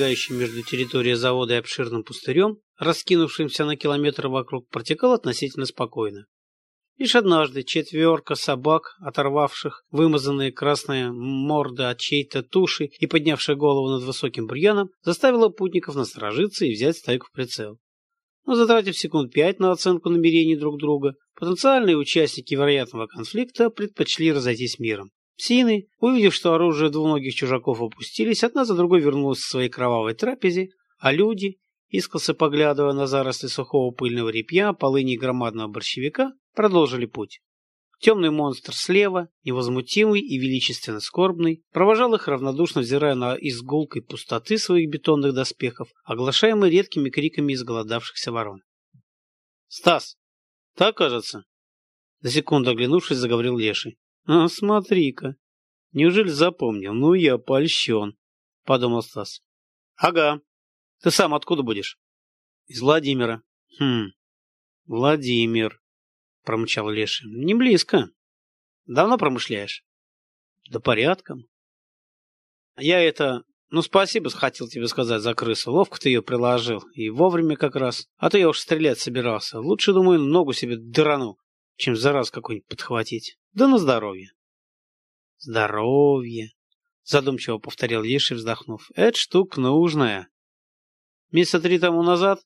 Дорога, пролегающая между территорией завода и обширным пустырем, раскинувшимся на километр вокруг, протекала относительно спокойно. Лишь однажды четверка собак, оторвавших вымазанные красные морды от чьей-то туши и поднявшая голову над высоким бурьяном, заставила путников насторожиться и взять стайку в прицел. Но затратив секунд пять на оценку намерений друг друга, потенциальные участники вероятного конфликта предпочли разойтись миром. Псины, увидев, что оружие двуногих чужаков опустились, одна за другой вернулась к своей кровавой трапезе, а люди, искоса поглядывая на заросли сухого пыльного репья, полыни громадного борщевика, продолжили путь. Темный монстр слева, невозмутимый и величественно скорбный, провожал их, равнодушно взирая на изгулкой пустоты своих бетонных доспехов, оглашаемый редкими криками изголодавшихся ворон. «Стас! Так, кажется?» За секунду оглянувшись, заговорил Леший. «А, смотри-ка! Неужели запомнил? Ну, я польщен!» — подумал Стас. «Ага. Ты сам откуда будешь?» «Из Владимира». «Хм, Владимир», — промычал Леша. — Не близко. Давно промышляешь? — Да порядком. — Я это... Ну, спасибо, хотел тебе сказать за крысу. Ловко ты ее приложил. И вовремя как раз. А то я уж стрелять собирался. Лучше, думаю, ногу себе дырану, чем за раз какой-нибудь подхватить. Да на здоровье. Здоровье. Задумчиво повторил Леший, вздохнув. Это штука нужная. Месяца три тому назад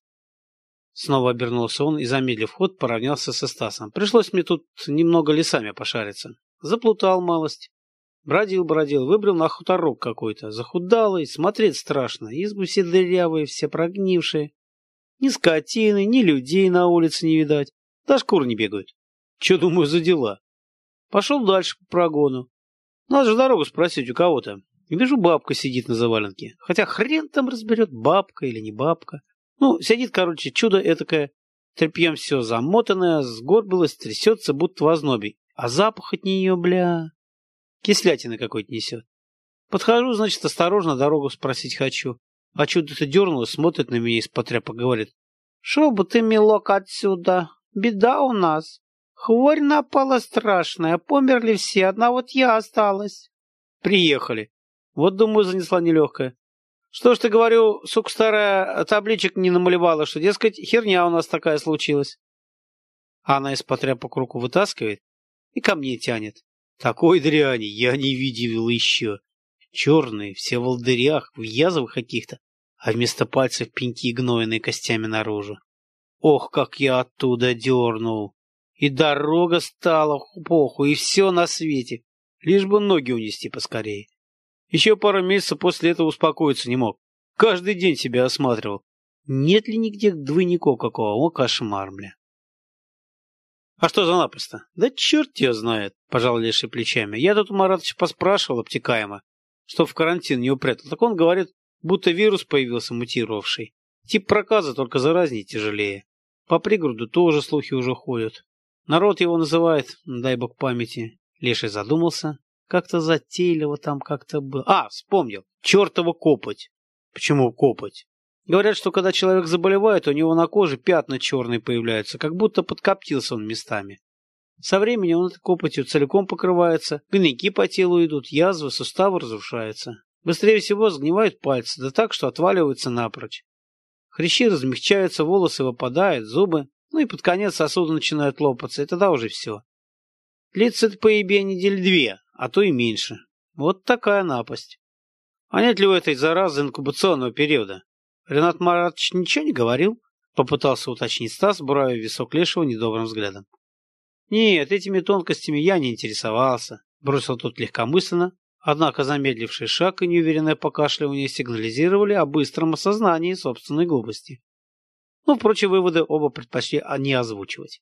Снова обернулся он и, замедлив ход, поравнялся со Стасом. Пришлось мне тут немного лесами пошариться. Заплутал малость. Бродил-бродил, выбрал на хуторок какой-то. Захудалый, смотреть страшно. Избы все дырявые, все прогнившие. Ни скотины, ни людей на улице не видать. Даже кур не бегают. Че, думаю, за дела? Пошел дальше по прогону. Надо же дорогу спросить у кого-то. И вижу, бабка сидит на заваленке. Хотя хрен там разберет, бабка или не бабка. Ну, сидит, короче, чудо этакое, тряпьем все замотанное, сгорбилось, трясется, будто в ознобе. А запах от нее, бля, кислятины какой-то несет. Подхожу, значит, осторожно дорогу спросить хочу. А чудо-то дернуло, смотрит на меня из-под тряпа, говорит. Шел бы ты, милок, отсюда. Беда у нас. Хворь напала страшная, померли все, одна вот я осталась. Приехали. Вот, думаю, занесла нелегкая. Что ж ты, говорю, сука старая, табличек не намалевала, что, дескать, херня у нас такая случилась. Она из-под тряпок руку вытаскивает и ко мне тянет. Такой дряни я не видел еще. Черные, все в волдырях, в язвах каких-то, а вместо пальцев пеньки гнойные костями наружу. Ох, как я оттуда дернул! И дорога стала похуй, и все на свете, лишь бы ноги унести поскорее. Еще пару месяцев после этого успокоиться не мог. Каждый день себя осматривал. Нет ли нигде двойников какого? О, кошмар, бля. А что за напасть-то? Да черт ее знает, пожал Леший плечами. Я тут у Маратовича поспрашивал обтекаемо, что в карантин не упрятал. Так он говорит, будто вирус появился мутировавший. Тип проказа только заразнее тяжелее. По пригороду тоже слухи уже ходят. Народ его называет, дай бог памяти. Леший задумался, как-то затейливо там как-то было. А, вспомнил. Чертова копоть. Почему копоть? Говорят, что когда человек заболевает, у него на коже пятна черные появляются, как будто подкоптился он местами. Со временем он этой копотью целиком покрывается, гнойки по телу идут, язвы, суставы разрушаются. Быстрее всего сгнивают пальцы, да так, что отваливаются напрочь. Хрящи размягчаются, волосы выпадают, зубы, ну и под конец сосуды начинают лопаться, и тогда уже все. Длится это поебе недели две, а то и меньше. Вот такая напасть. А нет ли у этой заразы инкубационного периода? Ренат Маратович ничего не говорил? Попытался уточнить Стас, буравя висок Лешего недобрым взглядом. Нет, этими тонкостями я не интересовался, бросил тот легкомысленно, однако замедливший шаг и неуверенное покашливание сигнализировали о быстром осознании собственной глупости. Но, впрочем, выводы оба предпочли не озвучивать.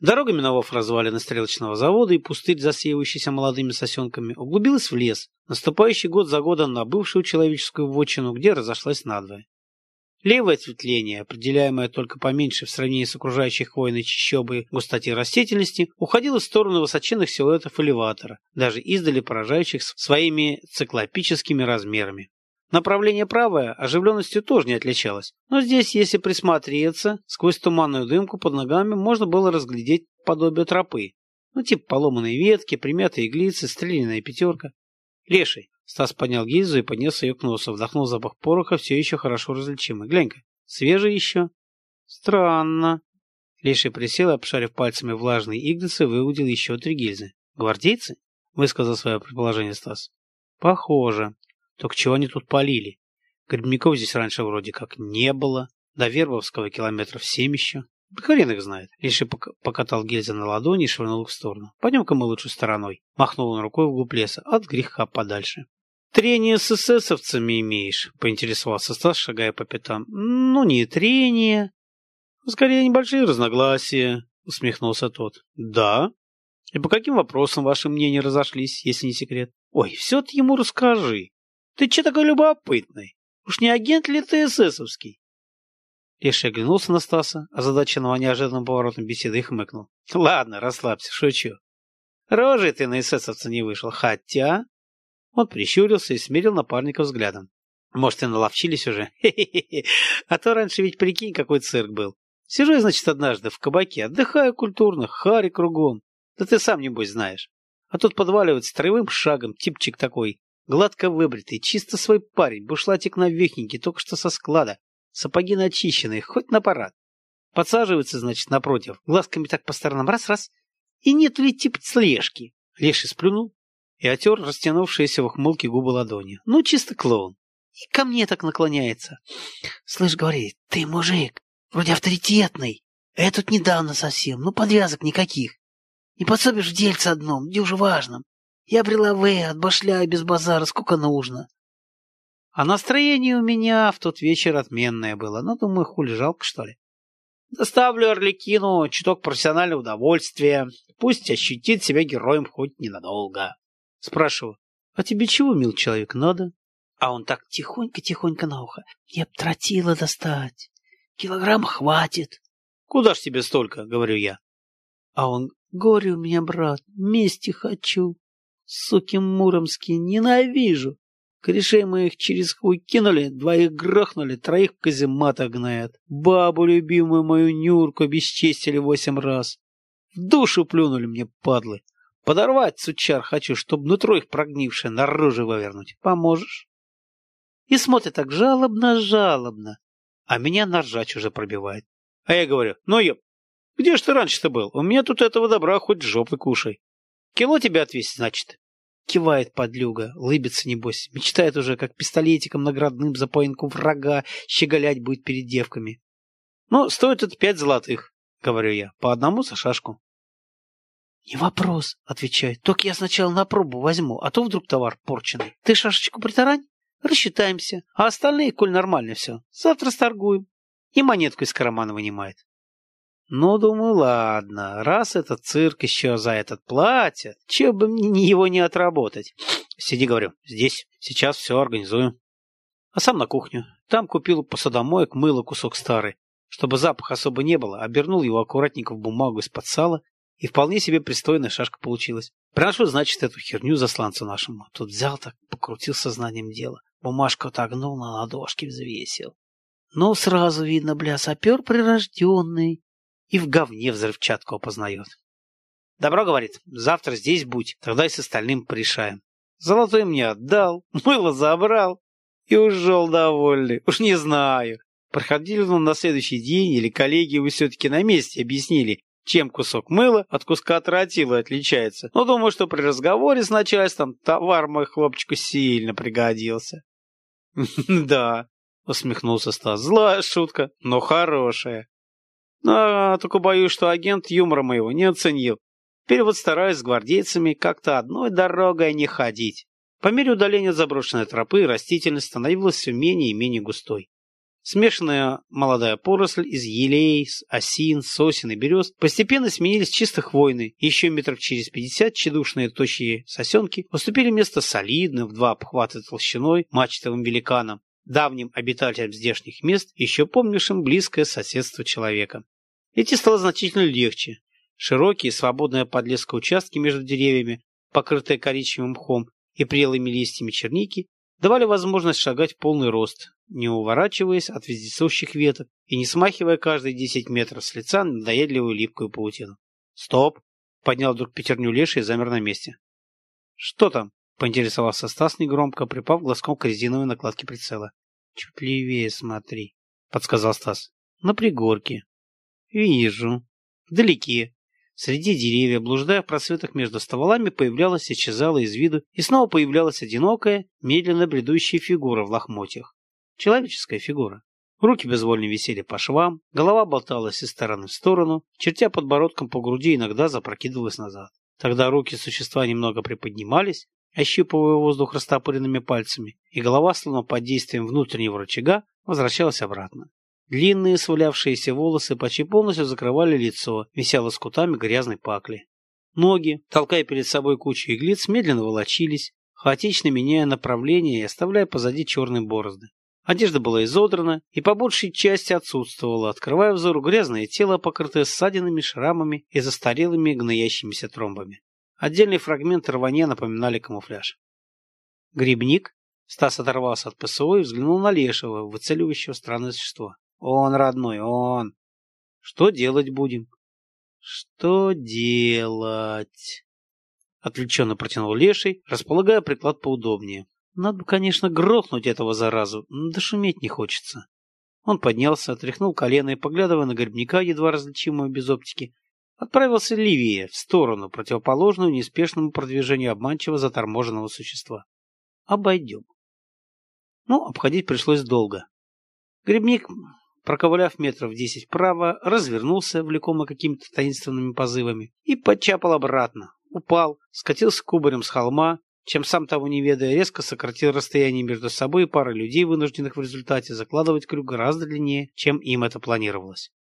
Дорога, миновав развалины стрелочного завода и пустырь, засеивающийся молодыми сосенками, углубилась в лес, наступающий год за годом на бывшую человеческую вотчину, где разошлась надвое. Левое ответвление, определяемое только поменьше в сравнении с окружающей хвойной чащобой густоте растительности, уходило в сторону высоченных силуэтов элеватора, даже издали поражающих своими циклопическими размерами. Направление правое оживленностью тоже не отличалось, но здесь, если присмотреться, сквозь туманную дымку под ногами можно было разглядеть подобие тропы. Ну, типа поломанные ветки, примятые иглицы, стрелянная пятерка. Леший. Стас поднял гильзу и поднес ее к носу. Вдохнул запах пороха, все еще хорошо различимый. Глянь-ка, свежий еще. Странно. Леший присел, обшарив пальцами влажные иглицы, выудил еще три гильзы. Гвардейцы? Высказал свое предположение Стас. Похоже. Только чего они тут полили? Грибников здесь раньше вроде как не было. До Вербовского километров семь еще. Хрен их знает. Лишь покатал гильзы на ладони и швырнул их в сторону. Пойдем-ка мы лучше стороной. Махнул он рукой вглубь леса. От греха подальше. Трение с эсэсовцами имеешь? Поинтересовался Стас, шагая по пятам. Ну, не трение. Скорее, небольшие разногласия. Усмехнулся тот. Да? И по каким вопросам ваши мнения разошлись, если не секрет? Ой, все ты ему расскажи. Ты че такой любопытный? Уж не агент ли ты эсэсовский? Леший оглянулся на Стаса, озадаченного неожиданным поворотом беседы, и хмыкнул. Ладно, расслабься, шучу. Рожей ты на эсэсовца не вышел, хотя... Он прищурился и смерил напарника взглядом. Может, и наловчились уже? Хе-хе-хе. А то раньше ведь прикинь, какой цирк был. Сижу я, значит, однажды в кабаке, отдыхаю культурно, хари кругом. Да ты сам, небось, знаешь. А тут подваливает строевым шагом типчик такой, гладко выбритый, чисто свой парень, бушлатик навехненький, только что со склада, сапоги начищенные, хоть на парад. Подсаживается, значит, напротив, глазками так по сторонам раз-раз, и нет ли типа слежки. Леший сплюнул и отер растянувшиеся в ухмылке губы ладони. Ну, чисто клоун. И ко мне так наклоняется. Слышь, говорит, ты мужик, вроде авторитетный. А я тут недавно совсем, ну, подвязок никаких. Не подсобишь в дельце одном, дюже важном. Я бреловые, отбашляю без базара, сколько нужно. А настроение у меня в тот вечер отменное было. Ну, думаю, хули жалко, что ли. Доставлю Орликину чуток профессионального удовольствия. Пусть ощутит себя героем хоть ненадолго. Спрашиваю, а тебе чего, мил человек, надо? А он так тихонько-тихонько на ухо. Мне б тротила достать. Килограмм хватит. Куда ж тебе столько, говорю я. А он, горе у меня, брат, мести хочу. Суки муромские, ненавижу. Корешей мы их через хуй кинули, двоих грохнули, троих в казематах гнает. Бабу любимую мою Нюрку бесчестили восемь раз. В душу плюнули мне, падлы. Подорвать, сучар, хочу, чтоб нутро их прогнившее наружу вывернуть. Поможешь? И смотрит так жалобно-жалобно, а меня на ржач уже пробивает. А я говорю, ну ёп, где ж ты раньше-то был? У меня тут этого добра хоть жопы кушай. Кило тебя отвесить, значит? Кивает подлюга, лыбится небось, мечтает уже, как пистолетиком наградным за поинку врага щеголять будет перед девками. Ну, стоит это пять золотых, говорю я, по одному за шашку. Не вопрос, отвечает, только я сначала на пробу возьму, а то вдруг товар порченый. Ты шашечку притарань, рассчитаемся, а остальные, коль нормально все, завтра сторгуем. И монетку из кармана вынимает. Ну, думаю, ладно, раз этот цирк еще за этот платят, чего бы мне его не отработать. Сиди, говорю, здесь, сейчас все организую. А сам на кухню. Там купил посудомоек, мыло кусок старый. Чтобы запах особо не было, обернул его аккуратненько в бумагу из-под сала, и вполне себе пристойная шашка получилась. Приношу, значит, эту херню засланцу нашему. Тут взял так, покрутил сознанием дела. Бумажку отогнул, на ладошке взвесил. Ну, сразу видно, бля, сапер прирожденный и в говне взрывчатку опознает. Добро, говорит, завтра здесь будь, тогда и с остальным порешаем. Золотой мне отдал, мыло забрал и ушел довольный. Уж не знаю, проходили он на следующий день или коллеги вы все-таки на месте объяснили, чем кусок мыла от куска тротила отличается. Но думаю, что при разговоре с начальством товар мой хлопчику сильно пригодился. «Да», — усмехнулся Стас, — «злая шутка, но хорошая». А, только боюсь, что агент юмора моего не оценил. Теперь вот стараюсь с гвардейцами как-то одной дорогой не ходить. По мере удаления заброшенной тропы растительность становилась все менее и менее густой. Смешанная молодая поросль из елей, осин, сосен и берез постепенно сменились чисто хвойной. Еще метров через пятьдесят тщедушные тощие сосенки уступили место солидным в два обхвата толщиной мачтовым великанам, давним обитателям здешних мест, еще помнившим близкое соседство человека. Идти стало значительно легче. Широкие, свободные от подлеска участки между деревьями, покрытые коричневым мхом и прелыми листьями черники, давали возможность шагать в полный рост, не уворачиваясь от вездесущих веток и не смахивая каждые десять метров с лица надоедливую липкую паутину. «Стоп!» — поднял вдруг пятерню леший и замер на месте. «Что там?» Поинтересовался Стас негромко, припав глазком к резиновой накладке прицела. Чуть левее смотри, подсказал Стас. На пригорке. Вижу. Вдалеке. Среди деревьев, блуждая в просветах между стволами, появлялась, исчезала из виду, и снова появлялась одинокая, медленно бредущая фигура в лохмотьях. Человеческая фигура. Руки безвольно висели по швам, голова болталась из стороны в сторону, чертя подбородком по груди, иногда запрокидывалась назад. Тогда руки существа немного приподнимались, ощупывая воздух растопыренными пальцами, и голова, словно под действием внутреннего рычага, возвращалась обратно. Длинные свалявшиеся волосы почти полностью закрывали лицо, вися лоскутами грязной пакли. Ноги, толкая перед собой кучу иглиц, медленно волочились, хаотично меняя направление и оставляя позади черные борозды. Одежда была изодрана и по большей части отсутствовала, открывая взору грязное тело, покрытое ссадинами, шрамами и застарелыми гноящимися тромбами. Отдельные фрагменты рвания напоминали камуфляж. Грибник Стас оторвался от ПСО и взглянул на Лешего, выцеливающего странное существо. Он, родной, он. Что делать будем? Что делать? Отвлеченно протянул Леший, располагая приклад поудобнее. Надо бы, конечно, грохнуть этого заразу, да шуметь не хочется. Он поднялся, отряхнул колено и, поглядывая на грибника, едва различимого без оптики, отправился левее, в сторону, противоположную неспешному продвижению обманчиво заторможенного существа. Обойдем. Ну, обходить пришлось долго. Грибник проковыляв метров десять вправо, развернулся, влекомый какими-то таинственными позывами, и подчапал обратно. Упал, скатился кубарем с холма, чем сам того не ведая, резко сократил расстояние между собой и парой людей, вынужденных в результате закладывать крюк гораздо длиннее, чем им это планировалось.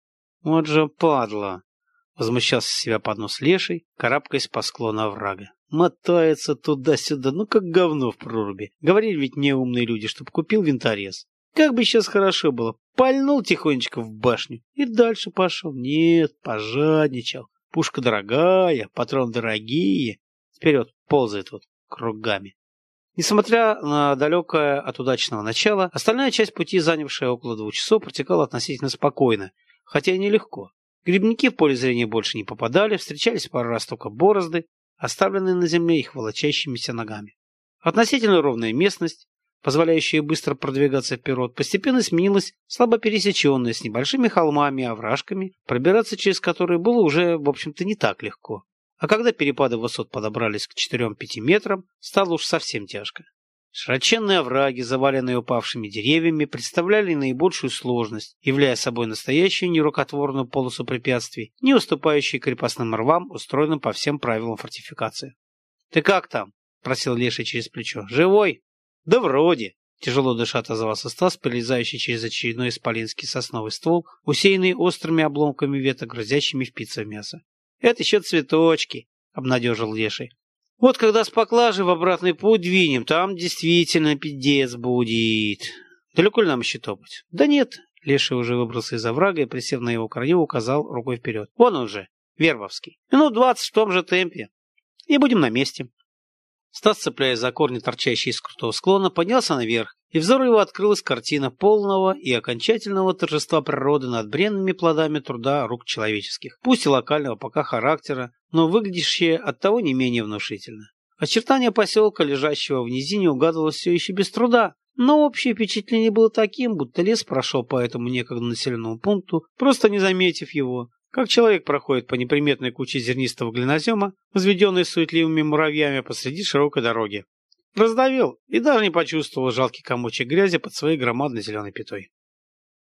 «Вот же падла!» — возмущался себя под нос леший, карабкаясь по склону оврага. «Мотается туда-сюда, ну как говно в проруби. Говорили ведь мне умные люди, чтоб купил винторез. Как бы сейчас хорошо было. Пальнул тихонечко в башню и дальше пошел. Нет, пожадничал. Пушка дорогая, патрон дорогие. Вперед, ползает вот кругами. Несмотря на далекое от удачного начала, остальная часть пути, занявшая около двух часов, протекала относительно спокойно, хотя и нелегко. Грибники в поле зрения больше не попадали, встречались пару раз только борозды, оставленные на земле их волочащимися ногами. Относительно ровная местность, позволяющая быстро продвигаться вперед, постепенно сменилась слабо пересеченной, с небольшими холмами овражками, пробираться через которые было уже, в общем-то, не так легко. А когда перепады высот подобрались к 4-5 метрам, стало уж совсем тяжко. Широченные овраги, заваленные упавшими деревьями, представляли наибольшую сложность, являя собой настоящую нерукотворную полосу препятствий, не уступающие крепостным рвам, устроенным по всем правилам фортификации. «Ты как там?» – просил Леша через плечо. «Живой?» Да вроде. Тяжело дыша отозвался Стас, пролезающий через очередной исполинский сосновый ствол, усеянный острыми обломками веток, грозящими впиться в мясо. Это еще цветочки, обнадежил Леший. Вот когда с поклажи в обратный путь двинем, там действительно пиздец будет. Далеко ли нам еще топать? Да нет. Леший уже выбрался из оврага и, присев на его краю, указал рукой вперед. Вон он же, Вербовский. Минут двадцать в том же темпе. И будем на месте. Стас, цепляясь за корни, торчащие из крутого склона, поднялся наверх, и взору его открылась картина полного и окончательного торжества природы над бренными плодами труда рук человеческих, пусть и локального пока характера, но выглядящее оттого не менее внушительно. Очертания поселка, лежащего в низине, угадывалось все еще без труда, но общее впечатление было таким, будто лес прошел по этому некогда населенному пункту, просто не заметив его, как человек проходит по неприметной куче зернистого глинозема, возведенной суетливыми муравьями посреди широкой дороги. Раздавил и даже не почувствовал жалкий комочек грязи под своей громадной зеленой пятой.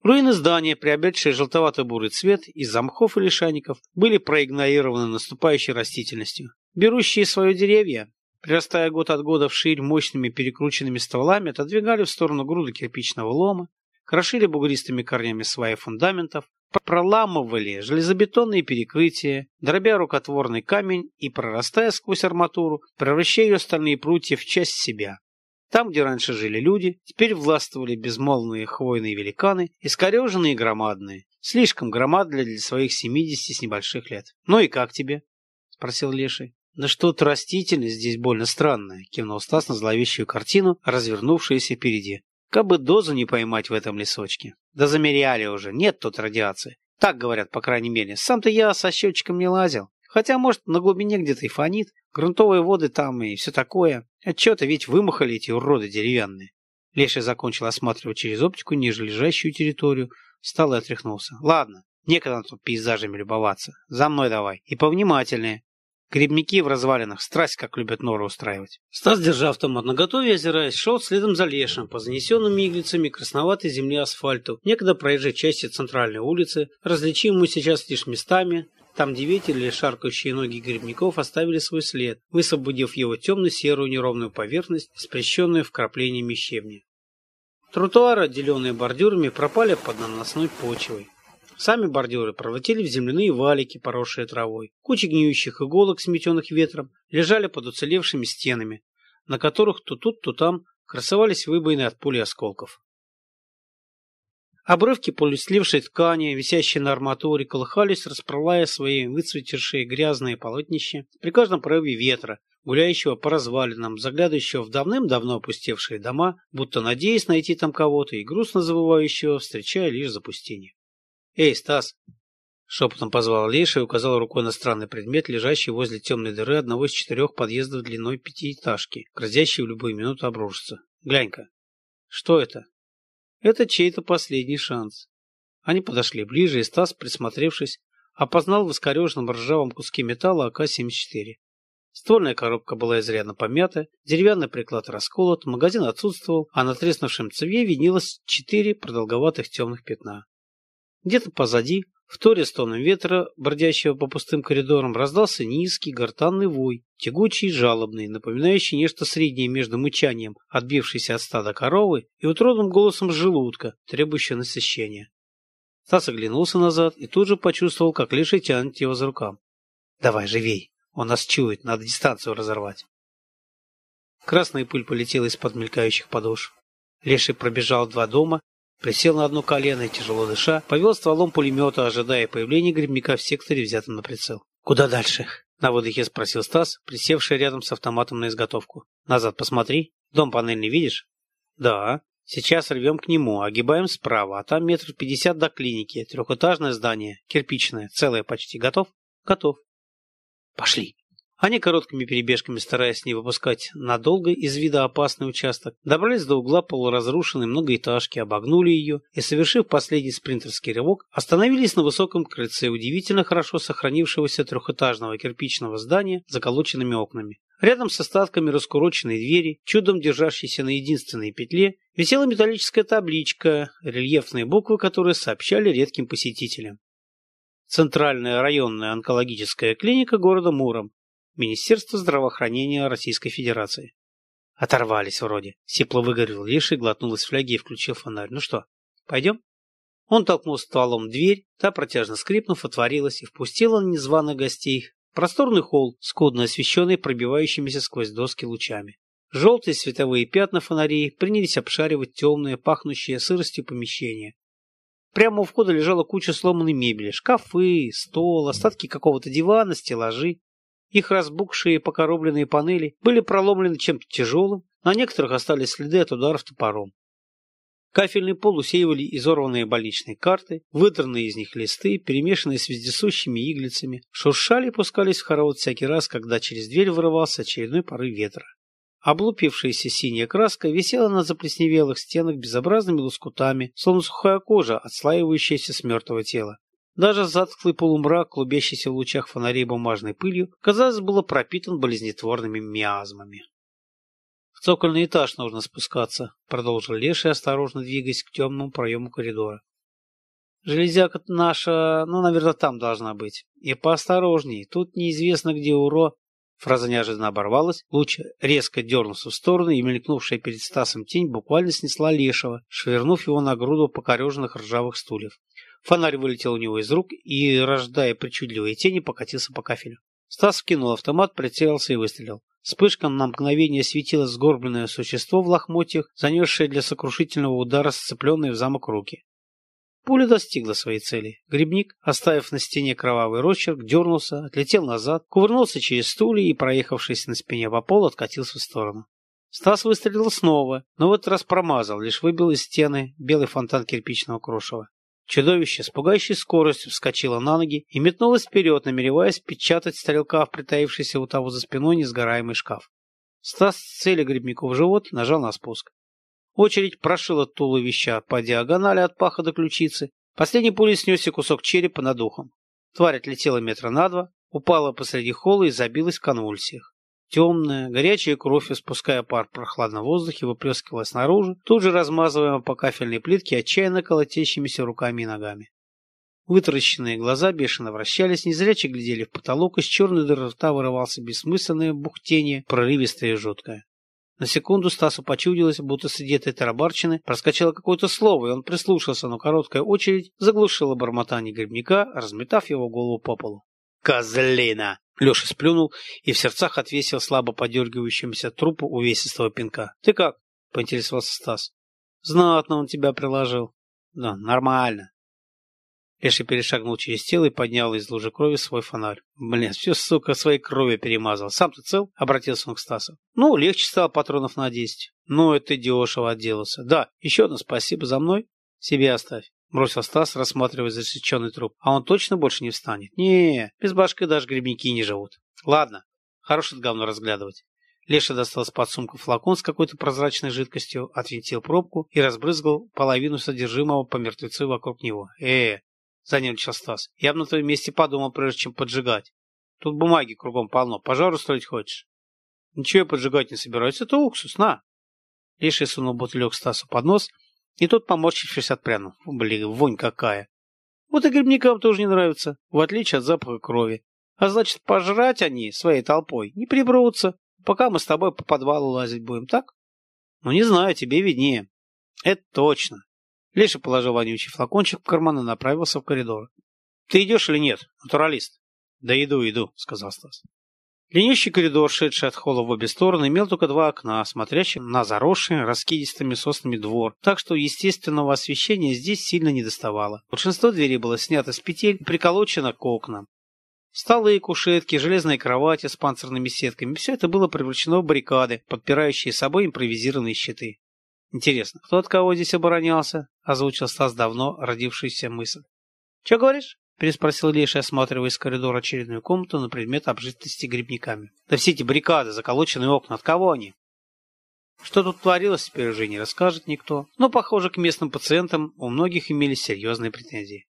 Руины здания, приобретшие желтовато-бурый цвет из-за мхов и лишайников, были проигнорированы наступающей растительностью. Берущие свое деревья, прирастая год от года вширь мощными перекрученными стволами, отодвигали в сторону груды кирпичного лома, крошили бугристыми корнями сваи фундаментов, проламывали железобетонные перекрытия, дробя рукотворный камень и, прорастая сквозь арматуру, превращая ее стальные прутья в часть себя. Там, где раньше жили люди, теперь властвовали безмолвные хвойные великаны, искореженные и громадные, слишком громадные для своих семидесяти с небольших лет. «Ну и как тебе?» — спросил Леший. «Да что-то растительность здесь больно странная», — кивнул Стас на зловещую картину, развернувшуюся впереди. Как бы дозу не поймать в этом лесочке. Да замеряли уже, нет тут радиации. Так говорят, по крайней мере. Сам-то я со счетчиком не лазил. Хотя, может, на глубине где-то и фонит, грунтовые воды там и все такое. Отчего-то ведь вымахали эти уроды деревянные. Леший закончил осматривать через оптику ниже лежащую территорию, встал и отряхнулся. Ладно, некогда тут пейзажами любоваться. За мной давай. И повнимательнее. Грибники в развалинах страсть как любят норы устраивать. Стас, держа автомат наготове, озираясь, шел следом за Лешем по занесенным иглицами красноватой земли асфальту, некогда проезжей части центральной улицы, различимому сейчас лишь местами, там или шаркающие ноги грибников оставили свой след, высвободив его темно-серую неровную поверхность, спрещенную вкраплениями щебня. Тротуары, отделенные бордюрами, пропали под наносной почвой. Сами бордюры превратили в земляные валики, поросшие травой. Кучи гниющих иголок, сметенных ветром, лежали под уцелевшими стенами, на которых то тут, то там красовались выбоины от пули осколков. Обрывки полюслевшей ткани, висящие на арматуре, колыхались, расправляя свои выцветившие грязные полотнища при каждом порыве ветра, гуляющего по развалинам, заглядывающего в давным-давно опустевшие дома, будто надеясь найти там кого-то и грустно забывающего, встречая лишь запустение. «Эй, Стас!» — шепотом позвал Леша и указал рукой на странный предмет, лежащий возле темной дыры одного из четырех подъездов длиной пятиэтажки, грозящий в любую минуту обрушиться. «Глянь-ка!» «Что это?» «Это чей-то последний шанс». Они подошли ближе, и Стас, присмотревшись, опознал в искореженном ржавом куске металла АК-74. Ствольная коробка была изрядно помята, деревянный приклад расколот, магазин отсутствовал, а на треснувшем цевье виднелось четыре продолговатых темных пятна. Где-то позади, в торе с тоном ветра, бродящего по пустым коридорам, раздался низкий гортанный вой, тягучий и жалобный, напоминающий нечто среднее между мычанием, отбившейся от стада коровы, и утробным голосом желудка, требующего насыщения. Стас оглянулся назад и тут же почувствовал, как леший тянет его за рукав. «Давай, живей! Он нас чует, надо дистанцию разорвать!» Красная пыль полетела из-под мелькающих подошв. Леший пробежал два дома Присел на одно колено и, тяжело дыша, повел стволом пулемета, ожидая появления грибника в секторе, взятом на прицел. «Куда дальше?» — на выдохе спросил Стас, присевший рядом с автоматом на изготовку. «Назад посмотри. Дом панельный видишь?» «Да. Сейчас рвем к нему, огибаем справа, а там метров пятьдесят до клиники. Трехэтажное здание, кирпичное, целое почти. Готов?» «Готов». «Пошли». Они короткими перебежками, стараясь не выпускать надолго из вида опасный участок, добрались до угла полуразрушенной многоэтажки, обогнули ее и, совершив последний спринтерский рывок, остановились на высоком крыльце удивительно хорошо сохранившегося трехэтажного кирпичного здания с заколоченными окнами. Рядом с остатками раскуроченной двери, чудом держащейся на единственной петле, висела металлическая табличка, рельефные буквы которые сообщали редким посетителям. Центральная районная онкологическая клиника города Муром, Министерство здравоохранения Российской Федерации. Оторвались вроде. Сипло выгорел лишь глотнул из фляги и включил фонарь. Ну что, пойдем? Он толкнул стволом дверь, та, протяжно скрипнув, отворилась и впустила незваных гостей просторный холл, скудно освещенный пробивающимися сквозь доски лучами. Желтые световые пятна фонарей принялись обшаривать темные, пахнущие сыростью помещения. Прямо у входа лежала куча сломанной мебели, шкафы, стол, остатки какого-то дивана, стеллажи. Их разбухшие покоробленные панели были проломлены чем-то тяжелым, на некоторых остались следы от ударов топором. Кафельный пол усеивали изорванные больничные карты, выдранные из них листы, перемешанные с вездесущими иглицами, шуршали и пускались в хоровод всякий раз, когда через дверь вырывался очередной порыв ветра. Облупившаяся синяя краска висела на заплесневелых стенах безобразными лоскутами, словно сухая кожа, отслаивающаяся с мертвого тела. Даже затхлый полумрак, клубящийся в лучах фонарей бумажной пылью, казалось, было пропитан болезнетворными миазмами. «В цокольный этаж нужно спускаться», — продолжил Леший, осторожно двигаясь к темному проему коридора. «Железяка наша, ну, наверное, там должна быть. И поосторожней, тут неизвестно, где уро...» Фраза неожиданно оборвалась, луч резко дернулся в сторону, и мелькнувшая перед Стасом тень буквально снесла Лешего, швырнув его на груду покореженных ржавых стульев. Фонарь вылетел у него из рук и, рождая причудливые тени, покатился по кафелю. Стас вкинул автомат, прицелился и выстрелил. Вспышка на мгновение осветила сгорбленное существо в лохмотьях, занесшее для сокрушительного удара сцепленные в замок руки. Пуля достигла своей цели. Грибник, оставив на стене кровавый росчерк, дернулся, отлетел назад, кувырнулся через стулья и, проехавшись на спине по полу, откатился в сторону. Стас выстрелил снова, но в этот раз промазал, лишь выбил из стены белый фонтан кирпичного крошева. Чудовище с пугающей скоростью вскочило на ноги и метнулось вперед, намереваясь печатать стрелка в притаившийся у того за спиной несгораемый шкаф. Стас цели грибнику в живот нажал на спуск. Очередь прошила туловища по диагонали от паха до ключицы. Последний пулей снесся кусок черепа над ухом. Тварь отлетела метра на два, упала посреди холла и забилась в конвульсиях. Темная, горячая кровь, испуская пар в прохладном воздухе, выплескивалась наружу, тут же размазываемая по кафельной плитке отчаянно колотящимися руками и ногами. Вытаращенные глаза бешено вращались, незряче глядели в потолок, из черной дыры рта вырывался бессмысленное бухтение, прорывистое и жуткое. На секунду Стасу почудилось, будто среди этой тарабарчины проскочило какое-то слово, и он прислушался, но короткая очередь заглушила бормотание грибника, разметав его голову по полу. «Козлина!» Леша сплюнул и в сердцах отвесил слабо подергивающемуся трупу увесистого пинка. «Ты как?» — поинтересовался Стас. «Знатно он тебя приложил». «Да, нормально». Леша перешагнул через тело и поднял из лужи крови свой фонарь. «Блин, все, сука, своей крови перемазал. Сам ты цел?» — обратился он к Стасу. «Ну, легче стало патронов на десять». «Ну, это дешево отделался. Да, еще одно спасибо за мной. Себе оставь». Бросил Стас, рассматривая засеченный труп. А он точно больше не встанет? Не, без башки даже грибники не живут. Ладно, хорош это говно разглядывать. Леша достал из-под сумка флакон с какой-то прозрачной жидкостью, отвинтил пробку и разбрызгал половину содержимого по мертвецу вокруг него. э занервничал Стас. Я бы на твоем месте подумал, прежде чем поджигать. Тут бумаги кругом полно. Пожар устроить хочешь? Ничего я поджигать не собираюсь. Это уксус, на. Леша сунул бутылек Стасу под нос и тот, поморщившись, отпрянул. Блин, вонь какая. Вот и грибникам тоже не нравится, в отличие от запаха крови. А значит, пожрать они своей толпой не приберутся, пока мы с тобой по подвалу лазить будем, так? Ну, не знаю, тебе виднее. Это точно. Леша положил вонючий флакончик в карман и направился в коридор. Ты идешь или нет, натуралист? Да иду, иду, сказал Стас. Длиннющий коридор, шедший от холла в обе стороны, имел только два окна, смотрящие на заросший раскидистыми соснами двор, так что естественного освещения здесь сильно не доставало. Большинство дверей было снято с петель и приколочено к окнам. Столы, кушетки, железные кровати с панцирными сетками – все это было превращено в баррикады, подпирающие собой импровизированные щиты. Интересно, кто от кого здесь оборонялся? – озвучил Стас давно родившийся мысль. – Че говоришь? — переспросил Леша, осматривая из коридора очередную комнату на предмет обжитости грибниками. «Да все эти баррикады, заколоченные окна, от кого они?» Что тут творилось, теперь уже не расскажет никто. Но, похоже, к местным пациентам у многих имелись серьезные претензии.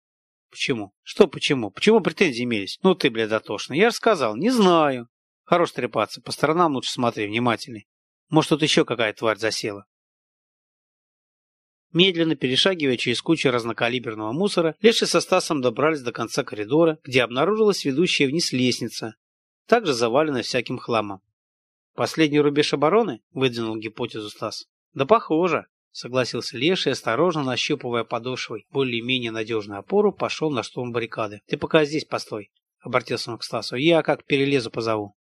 Почему? Что почему? Почему претензии имелись? Ну ты, блядь, дотошно. Я же сказал, не знаю. Хорош трепаться, по сторонам лучше смотри, внимательней. Может, тут еще какая тварь засела. Медленно перешагивая через кучу разнокалиберного мусора, Леша со Стасом добрались до конца коридора, где обнаружилась ведущая вниз лестница, также заваленная всяким хламом. «Последний рубеж обороны?» – выдвинул гипотезу Стас. «Да похоже», – согласился Леша и, осторожно нащупывая подошвой более-менее надежную опору, пошел на штурм баррикады. «Ты пока здесь постой», – обратился он к Стасу. «Я как перелезу позову».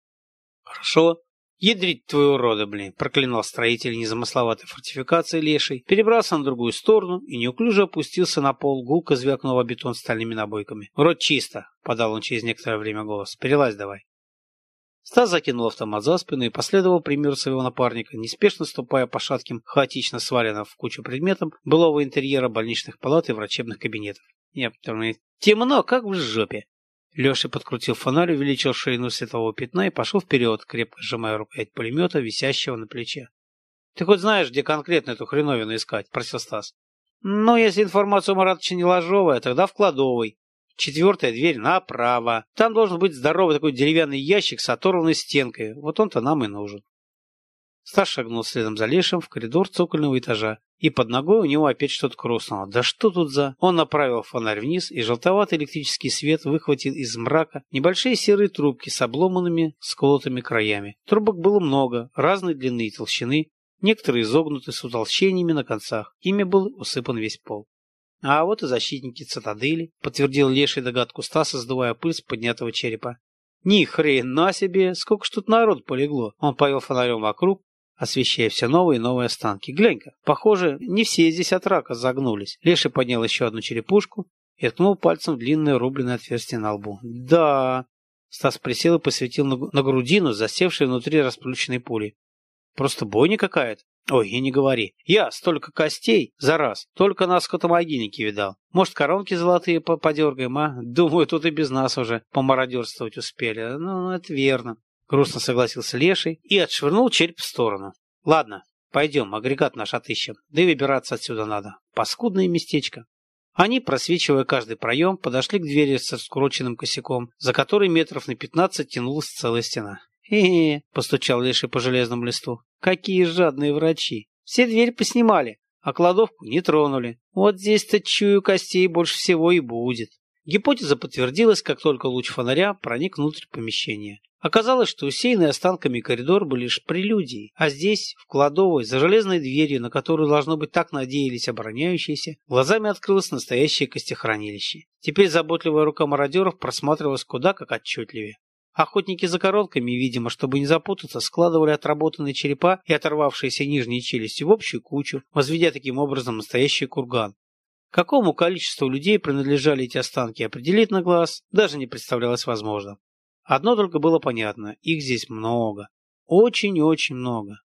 «Хорошо», Ядрить твою рода, блин, проклинал строитель незамысловатой фортификации леший, перебрался на другую сторону и неуклюже опустился на пол, гулко звякнув бетон стальными набойками. «Рот чисто», — подал он через некоторое время голос. «Перелазь давай». Стас закинул автомат за спину и последовал примеру своего напарника, неспешно ступая по шатким, хаотично сваленным в кучу предметам былого интерьера больничных палат и врачебных кабинетов. Темно, как в жопе. Леша подкрутил фонарь, увеличил ширину светового пятна и пошел вперед, крепко сжимая рукоять пулемета, висящего на плече. — Ты хоть знаешь, где конкретно эту хреновину искать? — просил Стас. — Ну, если информация у Маратовича не ложовая, тогда в кладовой. Четвертая дверь направо. Там должен быть здоровый такой деревянный ящик с оторванной стенкой. Вот он-то нам и нужен. Стас шагнул следом за Лешем в коридор цокольного этажа, и под ногой у него опять что-то хрустнуло. Да что тут за... Он направил фонарь вниз, и желтоватый электрический свет выхватил из мрака небольшие серые трубки с обломанными, сколотыми краями. Трубок было много, разной длины и толщины, некоторые изогнуты с утолщениями на концах. Ими был усыпан весь пол. А вот и защитники цитадели, подтвердил леший догадку Стаса, сдувая пыль с поднятого черепа. Ни хрена себе, сколько ж тут народ полегло. Он повел фонарем вокруг, освещая все новые и новые останки. Глянь-ка, похоже, не все здесь от рака загнулись. Леший поднял еще одну черепушку и ткнул пальцем в длинное рубленое отверстие на лбу. Да. Стас присел и посветил на грудину, засевшей внутри расплющенной пули. Просто бойня какая-то. Ой, и не говори. Я столько костей за раз, только на скотомогильнике видал. Может, коронки золотые подергаем, а? Думаю, тут и без нас уже помародерствовать успели. Ну, это верно. Грустно согласился Леший и отшвырнул череп в сторону. Ладно, пойдем, агрегат наш отыщем. Да и выбираться отсюда надо. Паскудное местечко. Они, просвечивая каждый проем, подошли к двери со скрученным косяком, за которой метров на пятнадцать тянулась целая стена. «Хе-хе», — постучал Леший по железному листу. «Какие жадные врачи! Все дверь поснимали, а кладовку не тронули. Вот здесь-то, чую, костей больше всего и будет». Гипотеза подтвердилась, как только луч фонаря проник внутрь помещения. Оказалось, что усеянный останками коридор был лишь прелюдией, а здесь, в кладовой, за железной дверью, на которую, должно быть, так надеялись обороняющиеся, глазами открылось настоящее костехранилище. Теперь заботливая рука мародеров просматривалась куда как отчетливее. Охотники за коронками, видимо, чтобы не запутаться, складывали отработанные черепа и оторвавшиеся нижние челюсти в общую кучу, возведя таким образом настоящий курган. Какому количеству людей принадлежали эти останки, определить на глаз даже не представлялось возможным. Одно только было понятно, их здесь много. Очень-очень много.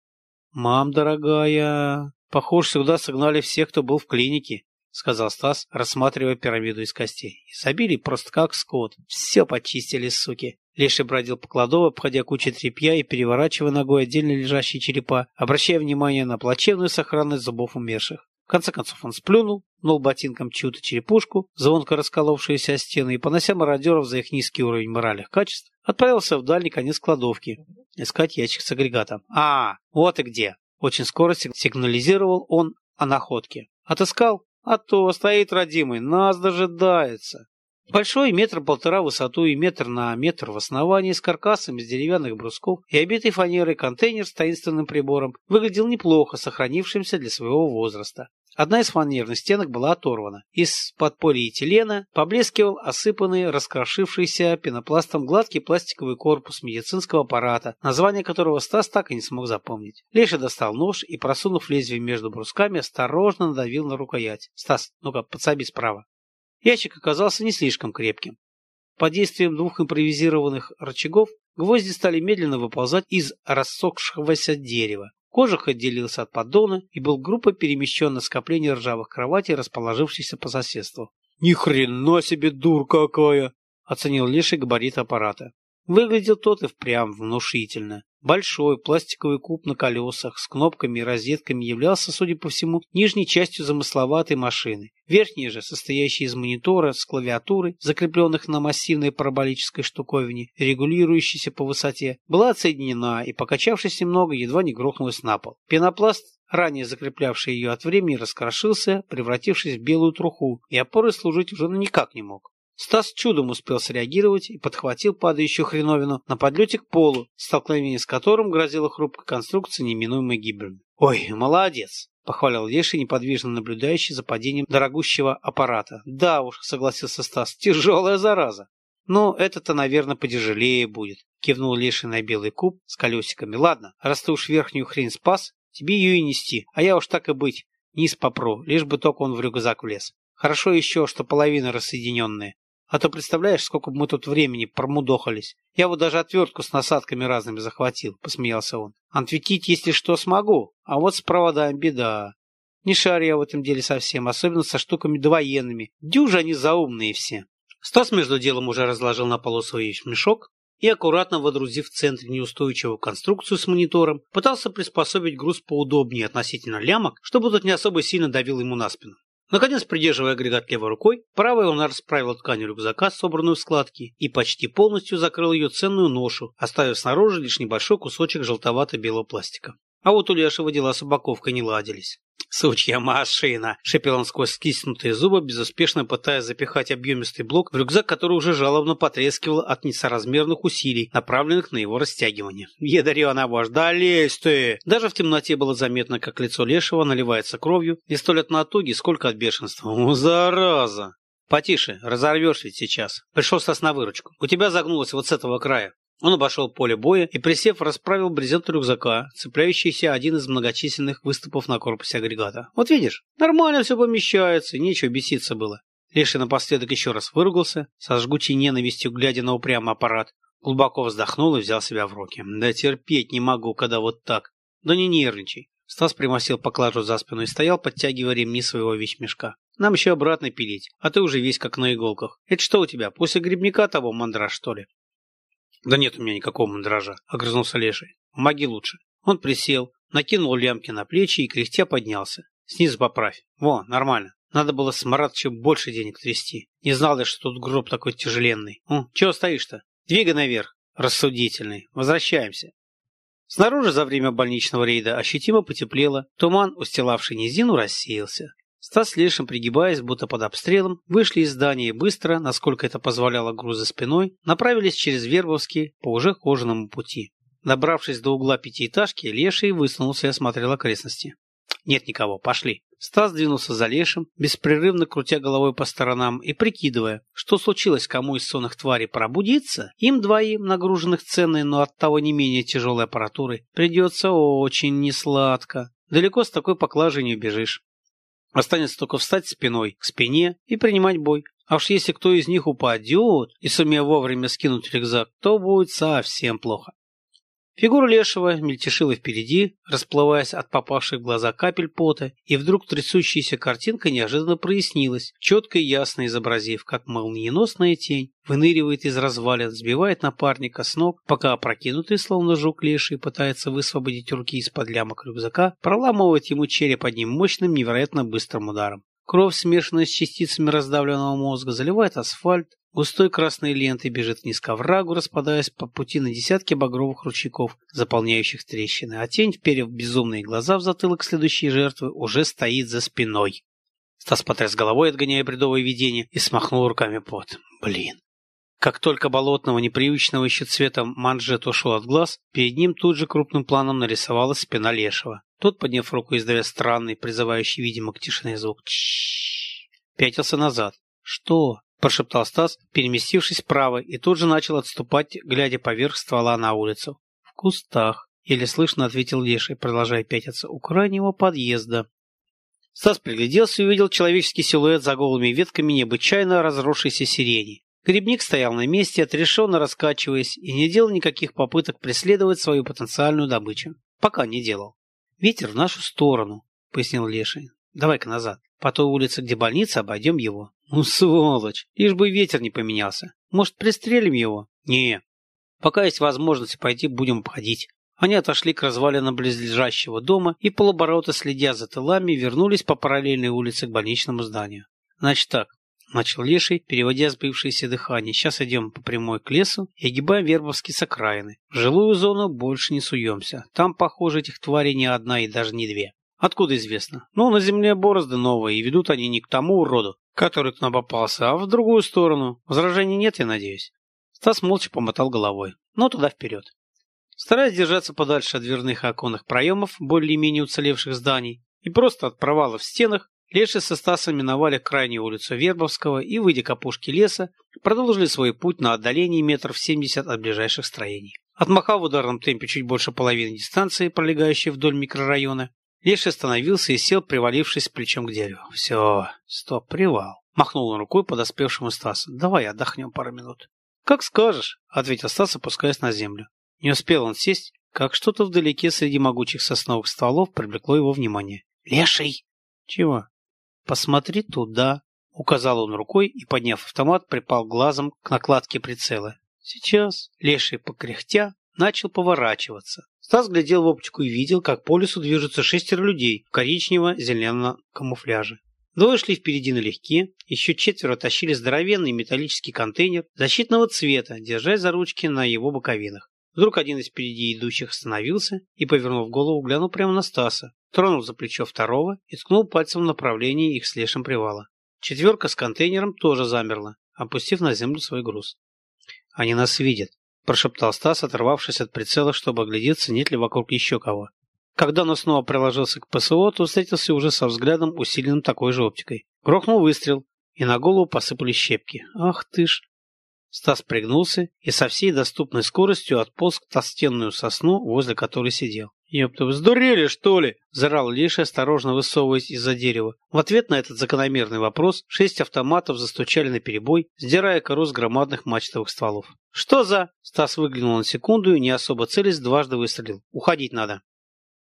«Мам, дорогая, похоже, сюда согнали всех, кто был в клинике», — сказал Стас, рассматривая пирамиду из костей. И забили просто как скот. Все почистили, суки. Леший бродил по кладовой, обходя кучу тряпья и переворачивая ногой отдельно лежащие черепа, обращая внимание на плачевную сохранность зубов умерших. В конце концов он сплюнул, нул ботинком чью-то черепушку, звонко расколовшуюся о стены, и, понося мародеров за их низкий уровень моральных качеств, отправился в дальний конец кладовки искать ящик с агрегатом. «А, вот и где!» Очень скоро сигнализировал он о находке. «Отыскал? А то стоит родимый, нас дожидается!» Большой, метр полтора в высоту и метр на метр в основании, с каркасом из деревянных брусков и обитый фанерой контейнер с таинственным прибором выглядел неплохо, сохранившимся для своего возраста. Одна из фанерных стенок была оторвана. Из-под полиэтилена поблескивал осыпанный, раскрошившийся пенопластом гладкий пластиковый корпус медицинского аппарата, название которого Стас так и не смог запомнить. Леша достал нож и, просунув лезвие между брусками, осторожно надавил на рукоять. «Стас, ну-ка, подсоби справа». Ящик оказался не слишком крепким. Под действием двух импровизированных рычагов гвозди стали медленно выползать из рассохшегося дерева. Кожух отделился от поддона и был группой перемещен на скопление ржавых кроватей, расположившихся по соседству. «Ни хрена себе дур какая!» — оценил Леший габарит аппарата. Выглядел тот и впрямь внушительно. Большой пластиковый куб на колесах с кнопками и розетками являлся, судя по всему, нижней частью замысловатой машины. Верхняя же, состоящая из монитора с клавиатурой, закрепленных на массивной параболической штуковине, регулирующейся по высоте, была отсоединена и, покачавшись немного, едва не грохнулась на пол. Пенопласт ранее закреплявший ее от времени, раскрошился, превратившись в белую труху, и опорой служить уже никак не мог. Стас чудом успел среагировать и подхватил падающую хреновину на подлете к полу, столкновение с которым грозило хрупкой конструкции неминуемой гибелью. «Ой, молодец!» — похвалил Леший, неподвижно наблюдающий за падением дорогущего аппарата. «Да уж», — согласился Стас, — «тяжелая зараза». «Ну, это-то, наверное, потяжелее будет», — кивнул Леший на белый куб с колесиками. «Ладно, раз ты уж верхнюю хрень спас, тебе ее и нести, а я уж так и быть, низ попру, лишь бы только он в рюкзак влез. Хорошо еще, что половина рассоединенная. А то представляешь, сколько бы мы тут времени промудохались. Я вот даже отвертку с насадками разными захватил, посмеялся он. Антвитить, если что, смогу, а вот с проводами беда. Не шарю я в этом деле совсем, особенно со штуками довоенными. Дюжи они заумные все. Стас между делом уже разложил на полу свой мешок и, аккуратно водрузив в центре неустойчивую конструкцию с монитором, пытался приспособить груз поудобнее относительно лямок, чтобы тот не особо сильно давил ему на спину. Наконец, придерживая агрегат левой рукой, правой он расправил ткань рюкзака, собранную в складки, и почти полностью закрыл ее ценную ношу, оставив снаружи лишь небольшой кусочек желтовато-белого пластика. А вот у Лешего дела с упаковкой не ладились. «Сучья машина!» — шипел он сквозь скиснутые зубы, безуспешно пытаясь запихать объемистый блок в рюкзак, который уже жалобно потрескивал от несоразмерных усилий, направленных на его растягивание. «Ядарена вождь, да лезь ты!» Даже в темноте было заметно, как лицо Лешего наливается кровью, не столь от натуги, сколько от бешенства. «О, зараза!» «Потише, разорвешь ведь сейчас. Пришел Стас на выручку. У тебя загнулось вот с этого края. Он обошел поле боя и, присев, расправил брезент рюкзака, цепляющийся один из многочисленных выступов на корпусе агрегата. «Вот видишь, нормально все помещается, нечего беситься было». Леший напоследок еще раз выругался, со жгучей ненавистью глядя на упрямый аппарат, глубоко вздохнул и взял себя в руки. «Да терпеть не могу, когда вот так. Да не нервничай. Стас примостил поклажу за спину и стоял, подтягивая ремни своего вещмешка. Нам еще обратно пилить, а ты уже весь как на иголках. Это что у тебя, после грибника того мандраж, что ли? Да нет у меня никакого мандража, огрызнулся Леший. Помоги лучше. Он присел, накинул лямки на плечи и кряхтя поднялся. Снизу поправь. Во, нормально. Надо было с Маратычем больше денег трясти. Не знал я, что тут гроб такой тяжеленный. О, чего стоишь-то? Двигай наверх. Рассудительный. Возвращаемся. Снаружи за время больничного рейда ощутимо потеплело, туман, устилавший низину, рассеялся. Стас с Лешим, пригибаясь, будто под обстрелом, вышли из здания и быстро, насколько это позволяло грузы спиной, направились через Вербовский по уже кожаному пути. Добравшись до угла пятиэтажки, Леший высунулся и осмотрел окрестности. «Нет никого, пошли». Стас двинулся за Лешим, беспрерывно крутя головой по сторонам и прикидывая, что случилось кому из сонных тварей пробудиться, им двоим, нагруженных ценной, но оттого не менее тяжелой аппаратурой, придется очень несладко. Далеко с такой поклажей не убежишь. Останется только встать спиной к спине и принимать бой. А уж если кто из них упадет и сумея вовремя скинуть рюкзак, то будет совсем плохо. Фигура лешего мельтешила впереди, расплываясь от попавших в глаза капель пота, и вдруг трясущаяся картинка неожиданно прояснилась, четко и ясно изобразив, как молниеносная тень выныривает из развалин, сбивает напарника с ног, пока опрокинутый, словно жук леший, пытается высвободить руки из-под лямок рюкзака, проламывает ему череп одним мощным, невероятно быстрым ударом. Кровь, смешанная с частицами раздавленного мозга, заливает асфальт, Густой красной лентой бежит вниз к оврагу, распадаясь по пути на десятки багровых ручейков, заполняющих трещины, а тень, вперев безумные глаза в затылок следующей жертвы, уже стоит за спиной. Стас потряс головой, отгоняя бредовое видение, и смахнул руками пот. Блин. Как только болотного, непривычного еще цвета манжет ушел от глаз, перед ним тут же крупным планом нарисовалась спина лешего. Тот, подняв руку, издавая странный, призывающий, видимо, к тишине звук, пятился назад. «Что?» — прошептал Стас, переместившись вправо, и тут же начал отступать, глядя поверх ствола на улицу. «В кустах», — еле слышно ответил Леший, продолжая пятиться, — «у крайнего подъезда». Стас пригляделся и увидел человеческий силуэт за голыми ветками необычайно разросшейся сирени. Грибник стоял на месте, отрешенно раскачиваясь, и не делал никаких попыток преследовать свою потенциальную добычу. Пока не делал. «Ветер в нашу сторону», — пояснил Леший. «Давай-ка назад. По той улице, где больница, обойдем его». Ну, сволочь, лишь бы ветер не поменялся. Может, пристрелим его? Не. Пока есть возможность пойти, будем обходить. Они отошли к развалинам близлежащего дома и полоборота, следя за тылами, вернулись по параллельной улице к больничному зданию. Значит так, начал Леший, переводя сбившееся дыхание. Сейчас идем по прямой к лесу и огибаем Вербовский с окраины. В жилую зону больше не суемся. Там, похоже, этих тварей не одна и даже не две. Откуда известно? Ну, на земле борозды новые, и ведут они не к тому уроду, который к нам попался, а в другую сторону. Возражений нет, я надеюсь. Стас молча помотал головой. Ну, туда вперед. Стараясь держаться подальше от дверных и оконных проемов более-менее уцелевших зданий и просто от провалов в стенах, Леший со Стасом миновали крайнюю улицу Вербовского и, выйдя к опушке леса, продолжили свой путь на отдалении метров 70 от ближайших строений. Отмахав в ударном темпе чуть больше половины дистанции, пролегающей вдоль микрорайона, Леший остановился и сел, привалившись плечом к дереву. «Все, стоп, привал!» Махнул он рукой подоспевшему Стасу. «Давай отдохнем пару минут». «Как скажешь», — ответил Стас, опускаясь на землю. Не успел он сесть, как что-то вдалеке среди могучих сосновых стволов привлекло его внимание. «Леший!» «Чего?» «Посмотри туда», — указал он рукой и, подняв автомат, припал глазом к накладке прицела. «Сейчас». Леший, покряхтя, начал поворачиваться. Стас глядел в оптику и видел, как по лесу движутся шестеро людей в коричнево-зеленом камуфляже. Двое шли впереди налегке, еще четверо тащили здоровенный металлический контейнер защитного цвета, держась за ручки на его боковинах. Вдруг один из впереди идущих остановился и, повернув голову, глянул прямо на Стаса, тронул за плечо второго и ткнул пальцем в направлении их с лешим привала. Четверка с контейнером тоже замерла, опустив на землю свой груз. «Они нас видят», прошептал Стас, оторвавшись от прицела, чтобы оглядеться, нет ли вокруг еще кого. Когда он снова приложился к ПСО, то встретился уже со взглядом, усиленным такой же оптикой. Грохнул выстрел, и на голову посыпались щепки. «Ах ты ж!» Стас пригнулся и со всей доступной скоростью отполз к толстенную сосну, возле которой сидел. «Ёпта, вы сдурели, что ли?» – зарал Леша, осторожно высовываясь из-за дерева. В ответ на этот закономерный вопрос шесть автоматов застучали на перебой, сдирая кору с громадных мачтовых стволов. «Что за?» – Стас выглянул на секунду и, не особо целясь, дважды выстрелил. «Уходить надо».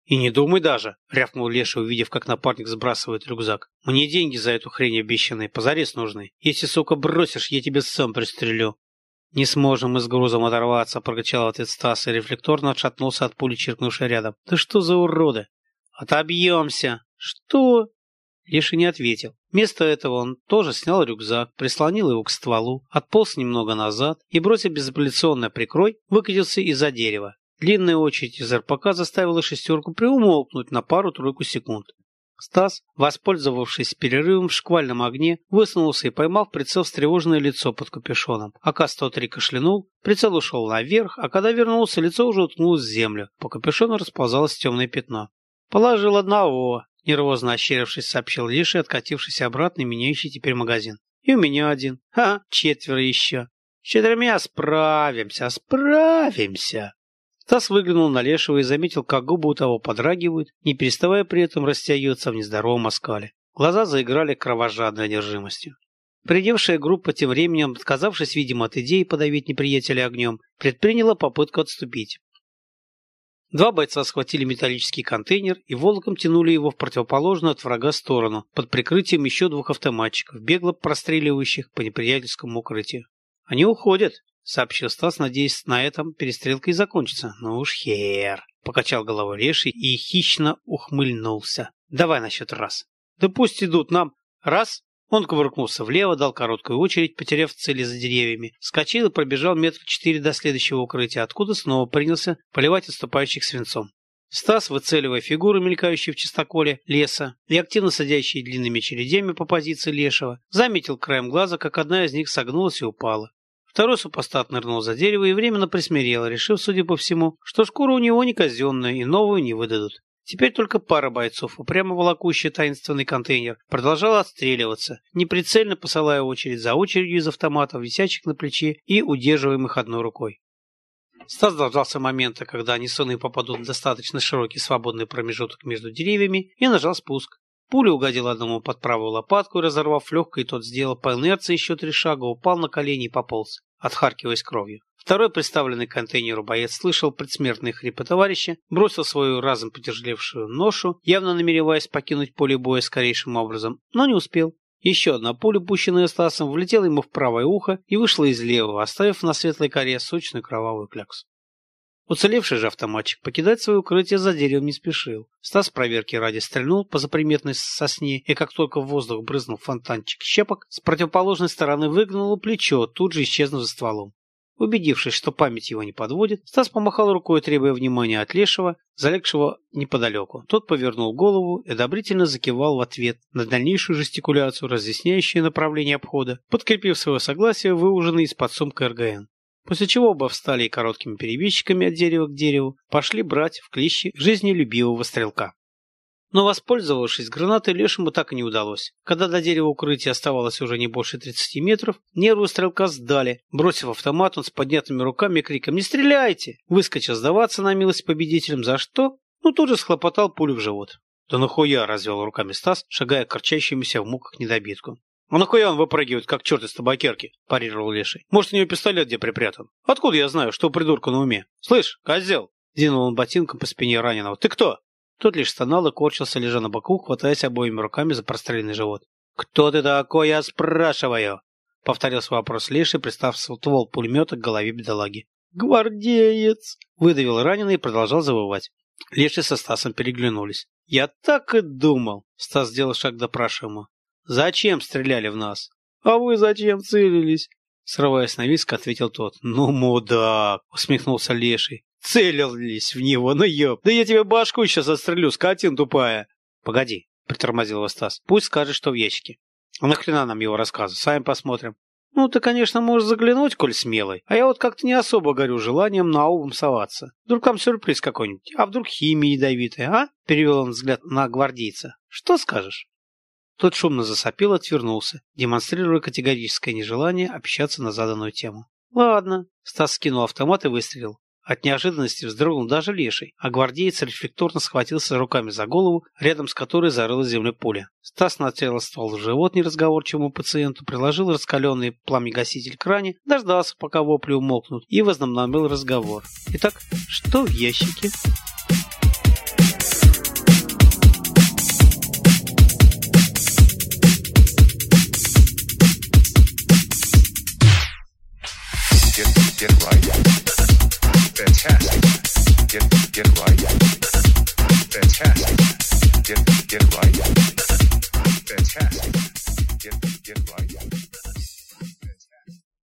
«И не думай даже», — рявкнул Леша, увидев, как напарник сбрасывает рюкзак. «Мне деньги за эту хрень обещанные, позарез нужны. Если, сука, бросишь, я тебя сам пристрелю». «Не сможем мы с грузом оторваться», — прокричал в ответ Стас и рефлекторно отшатнулся от пули, чиркнувшей рядом. «Да что за уроды?» «Отобьемся!» «Что?» Леша не ответил. Вместо этого он тоже снял рюкзак, прислонил его к стволу, отполз немного назад и, бросив безапелляционно прикрой, выкатился из-за дерева. Длинная очередь из РПК заставила шестерку приумолкнуть на пару-тройку секунд. Стас, воспользовавшись перерывом в шквальном огне, высунулся и поймал в прицел встревоженное лицо под капюшоном. АК-103 кашлянул, прицел ушел наверх, а когда вернулся, лицо уже уткнулось в землю. По капюшону расползалось темное пятно. «Положил одного», — нервозно ощерившись, сообщил Лиша, откатившись обратно и меняющий теперь магазин. «И у меня один. Ха, четверо еще. С четырьмя справимся, справимся». Стас выглянул на Лешего и заметил, как губы у того подрагивают, не переставая при этом растягиваться в нездоровом оскале. Глаза заиграли кровожадной одержимостью. Придевшая группа тем временем, отказавшись, видимо, от идеи подавить неприятеля огнем, предприняла попытку отступить. Два бойца схватили металлический контейнер и волоком тянули его в противоположную от врага сторону, под прикрытием еще двух автоматчиков, бегло простреливающих по неприятельскому укрытию. «Они уходят», сообщил Стас, надеясь, на этом перестрелка и закончится. Ну уж хер. Покачал головой Леший и хищно ухмыльнулся. Давай на счет раз. Да пусть идут нам. Раз. Он кувыркнулся влево, дал короткую очередь, потеряв цели за деревьями, скочил и пробежал метр четыре до следующего укрытия, откуда снова принялся поливать отступающих свинцом. Стас, выцеливая фигуры, мелькающие в чистоколе леса и активно садящие длинными чередями по позиции лешего, заметил краем глаза, как одна из них согнулась и упала. Второй супостат нырнул за дерево и временно присмирел, решив, судя по всему, что шкура у него не казенная и новую не выдадут. Теперь только пара бойцов, упрямо волокущая таинственный контейнер, продолжала отстреливаться, неприцельно посылая очередь за очередью из автоматов, висящих на плече и удерживаемых одной рукой. Стас дождался момента, когда несуны попадут в достаточно широкий свободный промежуток между деревьями и нажал спуск. Пуля угодила одному под правую лопатку и, разорвав легкой, тот сделал по инерции еще три шага, упал на колени и пополз отхаркиваясь кровью. Второй представленный контейнеру боец слышал предсмертные хрипы товарища, бросил свою разом потяжелевшую ношу, явно намереваясь покинуть поле боя скорейшим образом, но не успел. Еще одна пуля, пущенная Стасом, влетела ему в правое ухо и вышла из левого, оставив на светлой коре сочную кровавую кляксу. Уцелевший же автоматчик покидать свое укрытие за деревом не спешил. Стас проверки ради стрельнул по заприметной сосне, и как только в воздух брызнул фонтанчик щепок, с противоположной стороны выгнуло плечо, тут же исчезнув за стволом. Убедившись, что память его не подводит, Стас помахал рукой, требуя внимания от Лешего, залегшего неподалеку. Тот повернул голову и одобрительно закивал в ответ на дальнейшую жестикуляцию, разъясняющую направление обхода, подкрепив свое согласие, выуженный из-под сумка РГН. После чего оба встали короткими перебежчиками от дерева к дереву пошли брать в клещи жизнелюбивого стрелка. Но воспользовавшись гранатой, Лешему так и не удалось. Когда до дерева укрытия оставалось уже не больше 30 метров, нервы стрелка сдали. Бросив автомат, он с поднятыми руками и криком «Не стреляйте!» выскочил сдаваться на милость победителям, за что? Ну, тут же схлопотал пулю в живот. «Да нахуя!» – развел руками Стас, шагая к в муках недобитку. «А нахуя он выпрыгивает, как черт из табакерки?» – парировал Леший. «Может, у него пистолет где припрятан? Откуда я знаю, что у придурка на уме? Слышь, козел!» – двинул он ботинком по спине раненого. «Ты кто?» Тот лишь стонал и корчился, лежа на боку, хватаясь обоими руками за простреленный живот. «Кто ты такой, я спрашиваю?» — повторил свой вопрос Леший, пристав ствол пулемета к голове бедолаги. «Гвардеец!» — выдавил раненый и продолжал завывать. Леший со Стасом переглянулись. «Я так и думал!» — Стас сделал шаг допрашиваемого. Зачем стреляли в нас? А вы зачем целились? Срываясь на виск, ответил тот. Ну, мудак, усмехнулся Леший. Целились в него, ну ёб. Да я тебе башку сейчас отстрелю, скотин тупая. Погоди, притормозил его Стас. Пусть скажет, что в ящике. А нахрена нам его рассказы? Сами посмотрим. Ну, ты, конечно, можешь заглянуть, коль смелый. А я вот как-то не особо горю желанием на обум соваться. Вдруг там сюрприз какой-нибудь. А вдруг химия ядовитая, а? Перевел он взгляд на гвардейца. Что скажешь? Тот шумно засопел и отвернулся, демонстрируя категорическое нежелание общаться на заданную тему. «Ладно». Стас скинул автомат и выстрелил. От неожиданности вздрогнул даже леший, а гвардеец рефлекторно схватился руками за голову, рядом с которой зарылась земля пуля. Стас нацелил ствол в живот неразговорчивому пациенту, приложил раскаленный пламегаситель к ране, дождался, пока вопли умолкнут, и возобновил разговор. «Итак, что в ящике?» Get get right. Fantastic. Get get right. Fantastic. Get get right. Fantastic. Get get right.